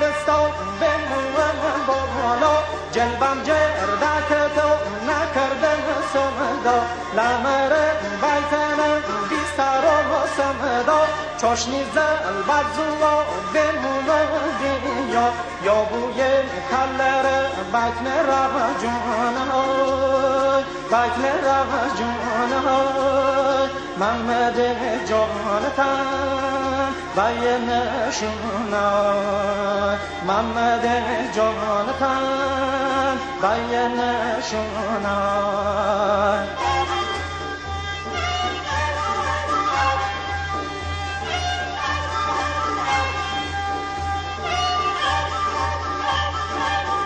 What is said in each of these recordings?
دستا به بالا جلبم جردک تو نکرده سمدا لمر بیتن بیستر و سمدا چاشنی زل بدزوا به دنیا یا بوی کلر بیتن را جان بیتن را جان محمد جانتن باین شونا محمد جانتان باین شونا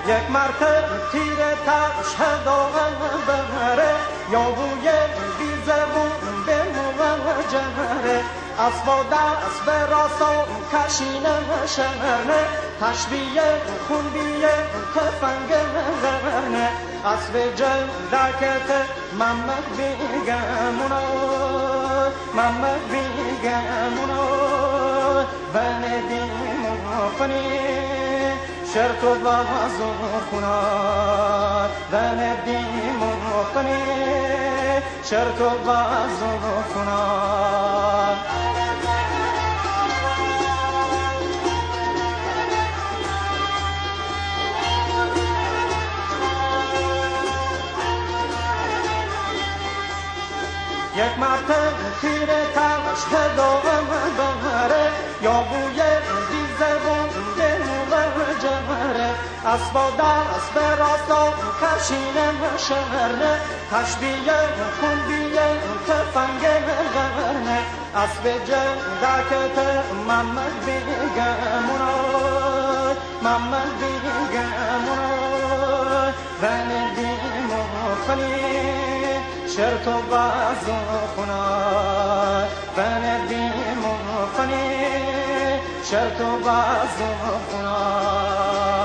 یک مرتب تیر تشهد بره یا بوی بیزبون به موجهره اسب دست به راست کشین شهرنه تشبیه خونبیه تفنگ غرنه اسب جلدکت محمد بیگمونا محمد بیگمونا بندیم کنی شرط و بازو خنا بندیم کنی شرط و بازو خنا یک مرتب تیر تلش هدام بهره یا بوی دیزه بونده و جمره اسبا دست به راستا کشینم شهره تشبیه خونبیه تفنگ غرنه اسب جندکت محمد بیگمونا محمد بیگمونا بندی مخلی شرط و باز خنا بندی مخنی شرط و باز خنا